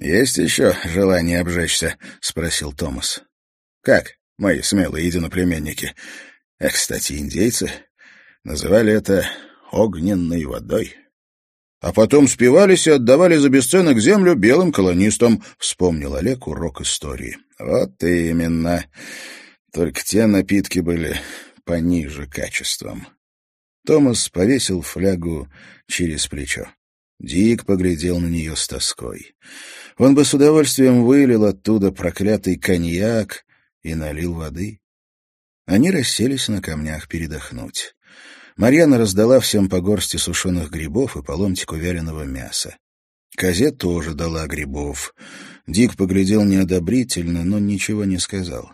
«Есть еще желание обжечься?» — спросил Томас. «Как, мои смелые единоплеменники? А, кстати, индейцы называли это огненной водой». «А потом спивались и отдавали за бесценок землю белым колонистам», — вспомнил Олег урок истории. «Вот именно. Только те напитки были пониже качеством». Томас повесил флягу через плечо. Дик поглядел на нее с тоской. Он бы с удовольствием вылил оттуда проклятый коньяк и налил воды. Они расселись на камнях передохнуть. Марьяна раздала всем по горсти сушеных грибов и по ломтику вяленого мяса. Козе тоже дала грибов. Дик поглядел неодобрительно, но ничего не сказал.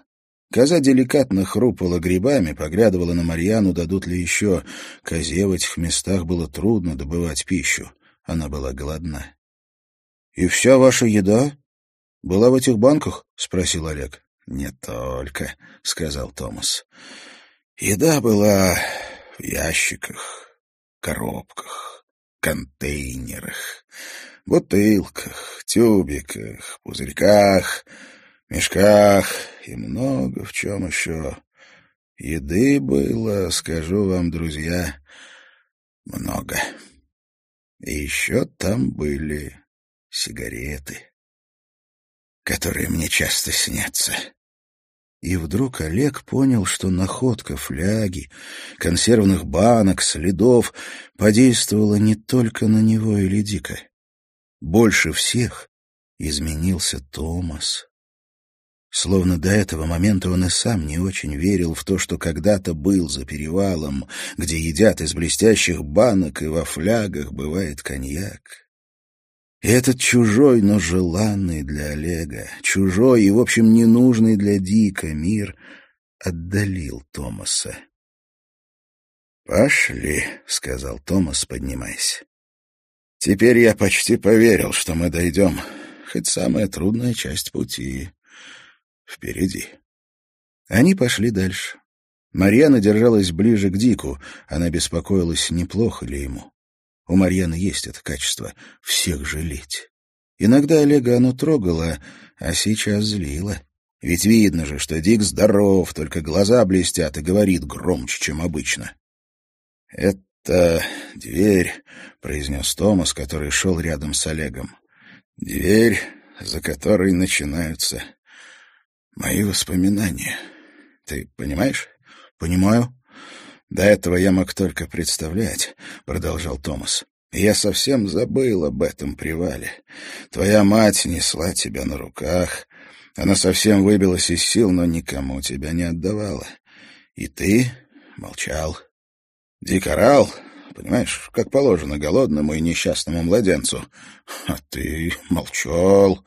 Коза деликатно хрупала грибами, поглядывала на Марьяну, дадут ли еще. Козе в этих местах было трудно добывать пищу. Она была голодна. — И вся ваша еда была в этих банках? — спросил Олег. — Не только, — сказал Томас. — Еда была в ящиках, коробках, контейнерах, бутылках, тюбиках, пузырьках, мешках и много в чем еще. Еды было, скажу вам, друзья, много. И еще там были сигареты, которые мне часто снятся. И вдруг Олег понял, что находка фляги, консервных банок, следов подействовала не только на него или Дика. Больше всех изменился Томас. Словно до этого момента он и сам не очень верил в то, что когда-то был за перевалом, где едят из блестящих банок и во флягах бывает коньяк. И этот чужой, но желанный для Олега, чужой и, в общем, ненужный для Дика мир отдалил Томаса. «Пошли», — сказал Томас, поднимаясь. «Теперь я почти поверил, что мы дойдем, хоть самая трудная часть пути впереди. Они пошли дальше. Марьяна держалась ближе к Дику. Она беспокоилась, неплохо ли ему. У Марьяны есть это качество — всех жалеть. Иногда Олега оно трогало, а сейчас злило. Ведь видно же, что Дик здоров, только глаза блестят и говорит громче, чем обычно. «Это дверь», — произнес Томас, который шел рядом с Олегом. «Дверь, за которой начинаются Мои воспоминания. Ты понимаешь? Понимаю. До этого я мог только представлять, продолжал Томас. Я совсем забыл об этом привале. Твоя мать несла тебя на руках. Она совсем выбилась из сил, но никому тебя не отдавала. И ты молчал. Дикорал понимаешь, как положено голодному и несчастному младенцу. А ты молчал.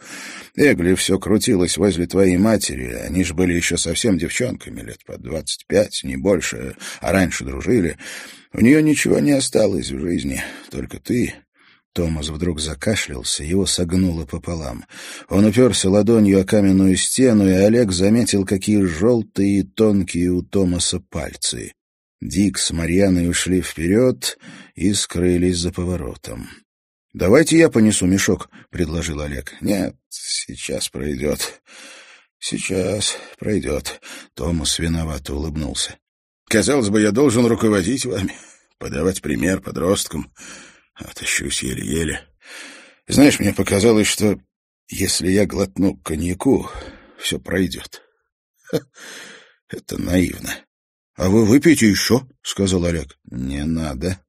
Эгли все крутилось возле твоей матери, они же были еще совсем девчонками, лет по двадцать пять, не больше, а раньше дружили. У нее ничего не осталось в жизни, только ты... Томас вдруг закашлялся, его согнуло пополам. Он уперся ладонью о каменную стену, и Олег заметил, какие желтые и тонкие у Томаса пальцы. Дик с Марьяной ушли вперед и скрылись за поворотом. «Давайте я понесу мешок», — предложил Олег. «Нет, сейчас пройдет. Сейчас пройдет». Томас виновато улыбнулся. «Казалось бы, я должен руководить вами, подавать пример подросткам. Отащусь еле-еле. Знаешь, мне показалось, что если я глотну коньяку, все пройдет. Ха, это наивно. — А вы выпейте еще, — сказал Олег. — Не надо.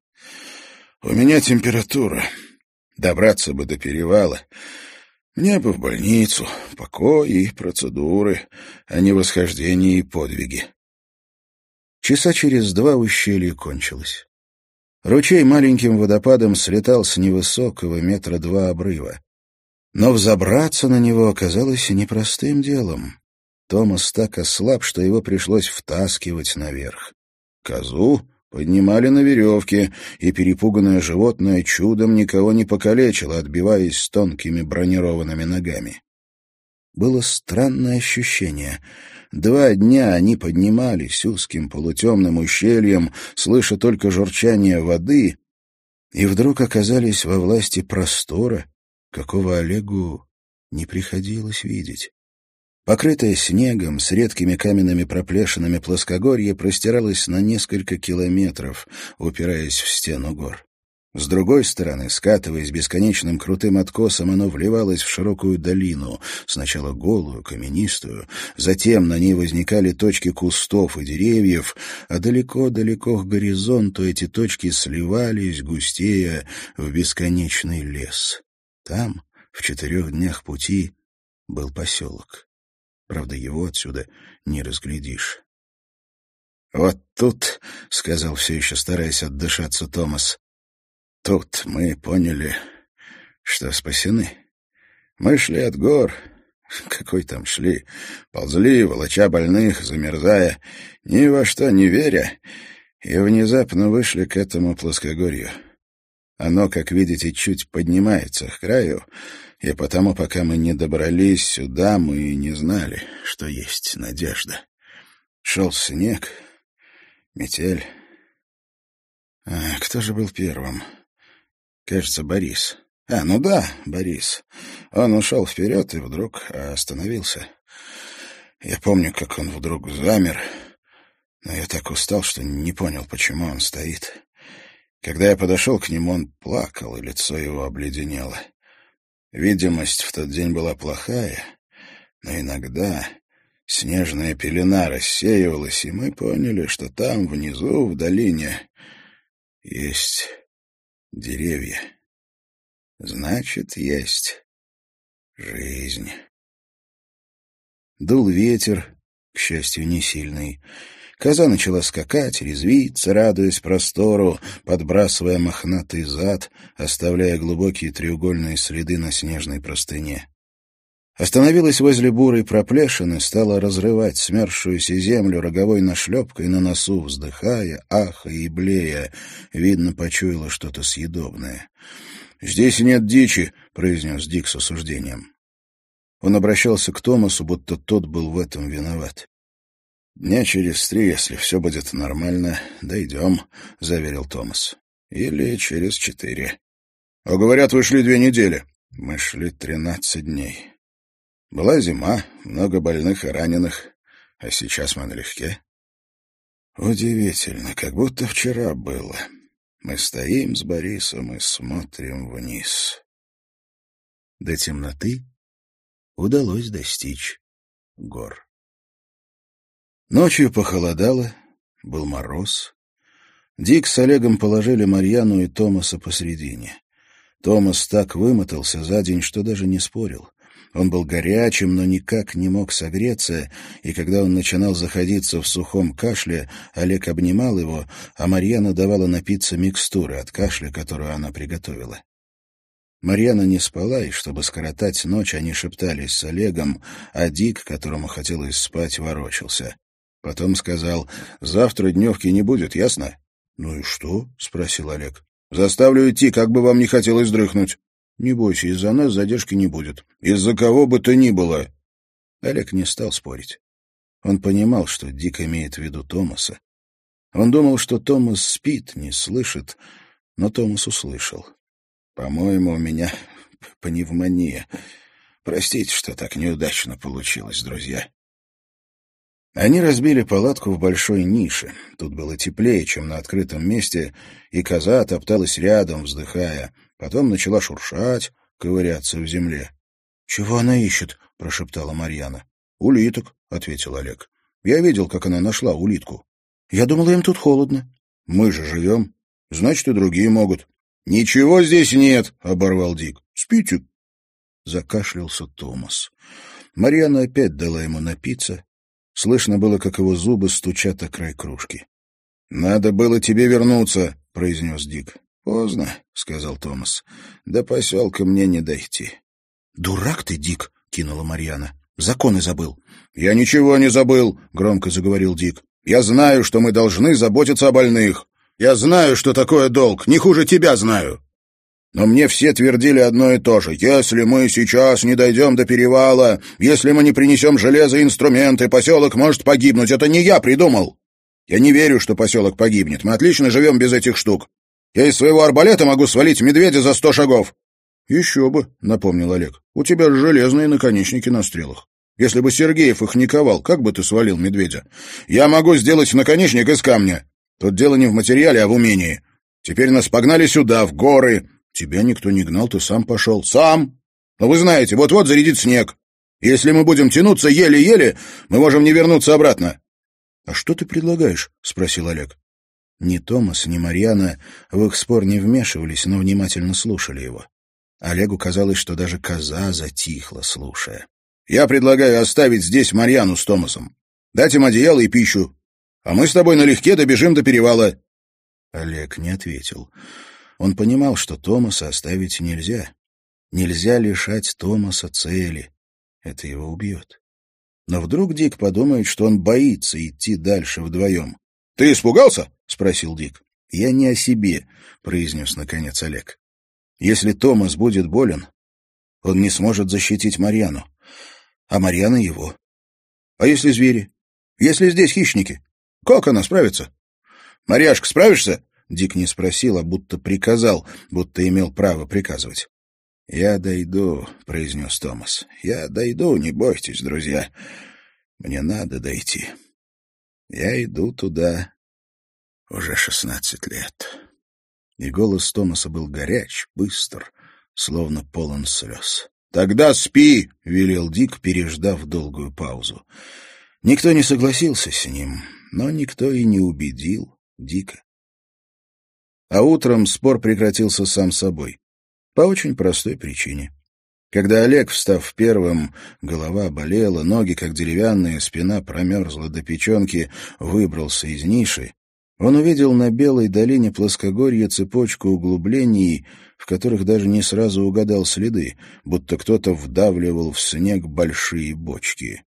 У меня температура. Добраться бы до перевала. Мне бы в больницу, покой и процедуры, а не восхождение и подвиги. Часа через два ущелье кончилось. Ручей маленьким водопадом слетал с невысокого метра два обрыва. Но взобраться на него оказалось непростым делом. Томас так ослаб, что его пришлось втаскивать наверх. Козу поднимали на веревке, и перепуганное животное чудом никого не покалечило, отбиваясь тонкими бронированными ногами. Было странное ощущение. Два дня они поднимались узким полутемным ущельем, слыша только журчание воды, и вдруг оказались во власти простора, какого Олегу не приходилось видеть. Покрытое снегом, с редкими каменными проплешинами плоскогорье простиралось на несколько километров, упираясь в стену гор. С другой стороны, скатываясь бесконечным крутым откосом, оно вливалось в широкую долину, сначала голую, каменистую, затем на ней возникали точки кустов и деревьев, а далеко-далеко к горизонту эти точки сливались, густея, в бесконечный лес. Там, в четырех днях пути, был поселок. Правда, его отсюда не разглядишь. «Вот тут», — сказал все еще стараясь отдышаться Томас, — «тут мы поняли, что спасены. Мы шли от гор, какой там шли, ползли, волоча больных, замерзая, ни во что не веря, и внезапно вышли к этому плоскогорью. Оно, как видите, чуть поднимается к краю, и потому, пока мы не добрались сюда, мы не знали, что есть надежда. Шел снег, метель. А кто же был первым? Кажется, Борис. А, ну да, Борис. Он ушел вперед и вдруг остановился. Я помню, как он вдруг замер, но я так устал, что не понял, почему он стоит. Когда я подошел к нему, он плакал, и лицо его обледенело. Видимость в тот день была плохая, но иногда снежная пелена рассеивалась, и мы поняли, что там, внизу, в долине, есть деревья. Значит, есть жизнь. Дул ветер, к счастью, не сильный. Коза начала скакать, резвиться, радуясь простору, подбрасывая мохнатый зад, оставляя глубокие треугольные следы на снежной простыне. Остановилась возле бурой проплешины, стала разрывать смерзшуюся землю роговой нашлепкой на носу, вздыхая, ахая и блея. Видно, почуяла что-то съедобное. «Здесь нет дичи», — произнес Дик с осуждением. Он обращался к Томасу, будто тот был в этом виноват. «Дня через три, если все будет нормально, дойдем», — заверил Томас. «Или через четыре». «А говорят, вы шли две недели». «Мы шли тринадцать дней. Была зима, много больных и раненых, а сейчас мы налегке». «Удивительно, как будто вчера было. Мы стоим с Борисом и смотрим вниз». До темноты удалось достичь гор. Ночью похолодало, был мороз. Дик с Олегом положили Марьяну и Томаса посредине. Томас так вымотался за день, что даже не спорил. Он был горячим, но никак не мог согреться, и когда он начинал заходиться в сухом кашле, Олег обнимал его, а Марьяна давала напиться микстуры от кашля, которую она приготовила. Марьяна не спала, и, чтобы скоротать ночь, они шептались с Олегом, а Дик, которому хотелось спать, ворочался. Потом сказал, завтра дневки не будет, ясно? — Ну и что? — спросил Олег. — Заставлю идти, как бы вам не хотелось дрыхнуть. — Не бойся, из-за нас задержки не будет. — Из-за кого бы то ни было. Олег не стал спорить. Он понимал, что Дик имеет в виду Томаса. Он думал, что Томас спит, не слышит, но Томас услышал. «По-моему, у меня пневмония. Простите, что так неудачно получилось, друзья». Они разбили палатку в большой нише. Тут было теплее, чем на открытом месте, и коза топталась рядом, вздыхая. Потом начала шуршать, ковыряться в земле. — Чего она ищет? — прошептала Марьяна. — Улиток, — ответил Олег. — Я видел, как она нашла улитку. — Я думала, им тут холодно. — Мы же живем. Значит, и другие могут. — Ничего здесь нет, — оборвал Дик. — Спите. Закашлялся Томас. Марьяна опять дала ему напиться, Слышно было, как его зубы стучат о край кружки. — Надо было тебе вернуться, — произнес Дик. — Поздно, — сказал Томас. — До поселка мне не дойти. — Дурак ты, Дик, — кинула Марьяна. — Законы забыл. — Я ничего не забыл, — громко заговорил Дик. — Я знаю, что мы должны заботиться о больных. Я знаю, что такое долг. Не хуже тебя знаю. Но мне все твердили одно и то же. Если мы сейчас не дойдем до перевала, если мы не принесем железо и инструменты, поселок может погибнуть. Это не я придумал. Я не верю, что поселок погибнет. Мы отлично живем без этих штук. Я из своего арбалета могу свалить медведя за сто шагов. Еще бы, напомнил Олег. У тебя же железные наконечники на стрелах. Если бы Сергеев их не ковал, как бы ты свалил медведя? Я могу сделать наконечник из камня. Тут дело не в материале, а в умении. Теперь нас погнали сюда, в горы. Тебя никто не гнал, ты сам пошел. Сам! Но вы знаете, вот-вот зарядит снег. Если мы будем тянуться еле-еле, мы можем не вернуться обратно. — А что ты предлагаешь? — спросил Олег. Ни Томас, ни Марьяна в их спор не вмешивались, но внимательно слушали его. Олегу казалось, что даже коза затихла, слушая. — Я предлагаю оставить здесь Марьяну с Томасом. Дать им одеяло и пищу. А мы с тобой налегке добежим до перевала. Олег не ответил. Он понимал, что Томаса оставить нельзя. Нельзя лишать Томаса цели. Это его убьет. Но вдруг Дик подумает, что он боится идти дальше вдвоем. — Ты испугался? — спросил Дик. — Я не о себе, — произнес наконец Олег. — Если Томас будет болен, он не сможет защитить Марьяну, а Марьяна его. А если звери? Если здесь хищники? Как она справится? — Марьяшка, справишься? Дик не спросил, а будто приказал, будто имел право приказывать. «Я дойду», — произнес Томас. «Я дойду, не бойтесь, друзья. Мне надо дойти. Я иду туда уже шестнадцать лет». И голос Томаса был горяч, быстр, словно полон слез. «Тогда спи!» — велел Дик, переждав долгую паузу. Никто не согласился с ним, но никто и не убедил Дика. А утром спор прекратился сам собой. По очень простой причине. Когда Олег, встав первым, голова болела, ноги, как деревянные, спина промерзла до печенки, выбрался из ниши, он увидел на белой долине плоскогорья цепочку углублений, в которых даже не сразу угадал следы, будто кто-то вдавливал в снег большие бочки.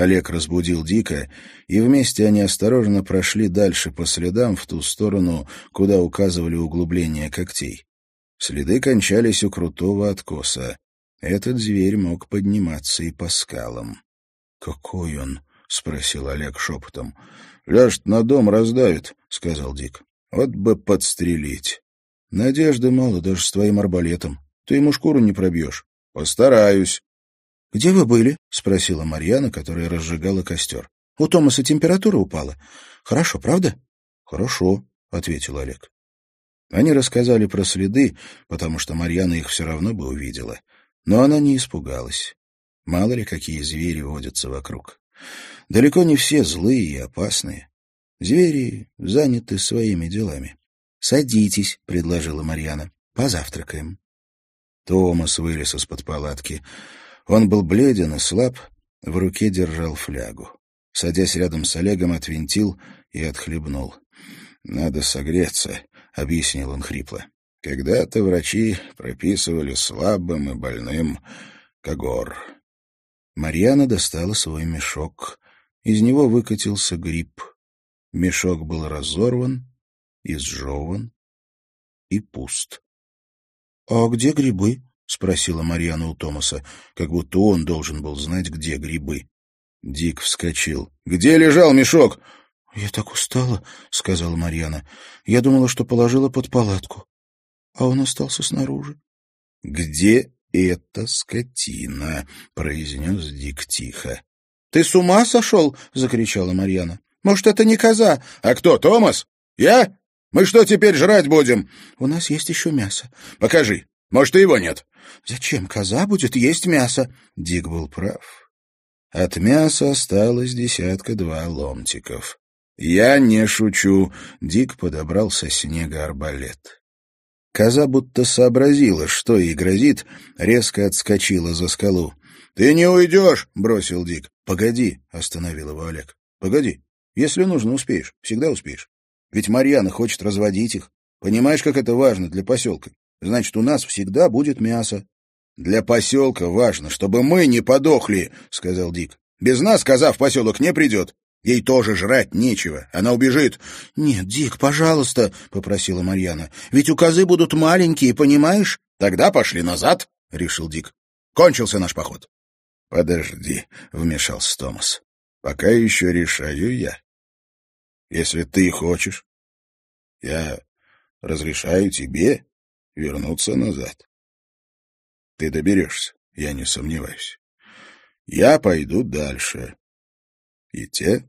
Олег разбудил Дика, и вместе они осторожно прошли дальше по следам в ту сторону, куда указывали углубления когтей. Следы кончались у крутого откоса. Этот зверь мог подниматься и по скалам. — Какой он? — спросил Олег шепотом. — Ляжет на дом, раздавит, — сказал Дик. — Вот бы подстрелить. Надежды мало даже с твоим арбалетом. Ты ему шкуру не пробьешь. — Постараюсь. — Где вы были? — спросила Марьяна, которая разжигала костер. — У Томаса температура упала. Хорошо, правда? — Хорошо, — ответил Олег. Они рассказали про следы, потому что Марьяна их все равно бы увидела. Но она не испугалась. Мало ли, какие звери водятся вокруг. Далеко не все злые и опасные. Звери заняты своими делами. «Садитесь», — предложила Марьяна. «Позавтракаем». Томас вылез из-под палатки. Он был бледен и слаб, в руке держал флягу. Садясь рядом с Олегом, отвинтил и отхлебнул. «Надо согреться», — объяснил он хрипло. «Когда-то врачи прописывали слабым и больным когор». Марьяна достала свой мешок. Из него выкатился гриб. Мешок был разорван, изжеван и пуст. — А где грибы? — спросила Марьяна у Томаса, как будто он должен был знать, где грибы. Дик вскочил. — Где лежал мешок? — Я так устала, — сказала Марьяна. — Я думала, что положила под палатку. А он остался снаружи. — Где эта скотина? — произнес Дик тихо. — Ты с ума сошел? — закричала Марьяна. — Может, это не коза? — А кто, Томас? Я? Мы что теперь жрать будем? — У нас есть еще мясо. — Покажи. Может, и его нет. — Зачем коза будет есть мясо? Дик был прав. От мяса осталось десятка-два ломтиков. «Я не шучу», — Дик подобрал со снега арбалет. Коза будто сообразила, что ей грозит, резко отскочила за скалу. «Ты не уйдешь!» — бросил Дик. «Погоди!» — остановил его Олег. «Погоди. Если нужно, успеешь. Всегда успеешь. Ведь Марьяна хочет разводить их. Понимаешь, как это важно для поселка? Значит, у нас всегда будет мясо». «Для поселка важно, чтобы мы не подохли», — сказал Дик. «Без нас коза в поселок не придет. Ей тоже жрать нечего. Она убежит. — Нет, Дик, пожалуйста, — попросила Марьяна. — Ведь у козы будут маленькие, понимаешь? — Тогда пошли назад, — решил Дик. Кончился наш поход. — Подожди, — вмешался Томас. — Пока еще решаю я. Если ты хочешь, я разрешаю тебе вернуться назад. Ты доберешься, я не сомневаюсь. Я пойду дальше. И те,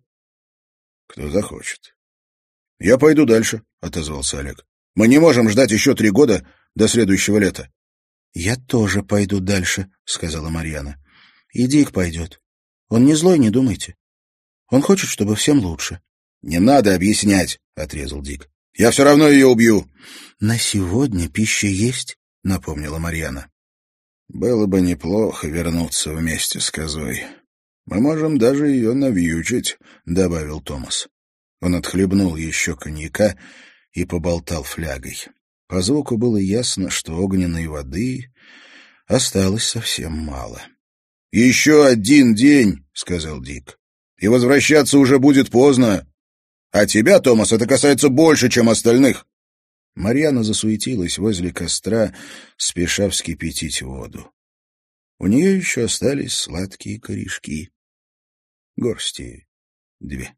кто захочет. — Я пойду дальше, — отозвался Олег. — Мы не можем ждать еще три года до следующего лета. — Я тоже пойду дальше, — сказала Марьяна. — И Дик пойдет. Он не злой, не думайте. Он хочет, чтобы всем лучше. — Не надо объяснять, — отрезал Дик. — Я все равно ее убью. — На сегодня пища есть, — напомнила Марьяна. — Было бы неплохо вернуться вместе с козой. Мы можем даже ее навьючить, — добавил Томас. Он отхлебнул еще коньяка и поболтал флягой. По звуку было ясно, что огненной воды осталось совсем мало. — Еще один день, — сказал Дик, — и возвращаться уже будет поздно. А тебя, Томас, это касается больше, чем остальных. Марьяна засуетилась возле костра, спеша вскипятить воду. У нее еще остались сладкие корешки. Горсти две.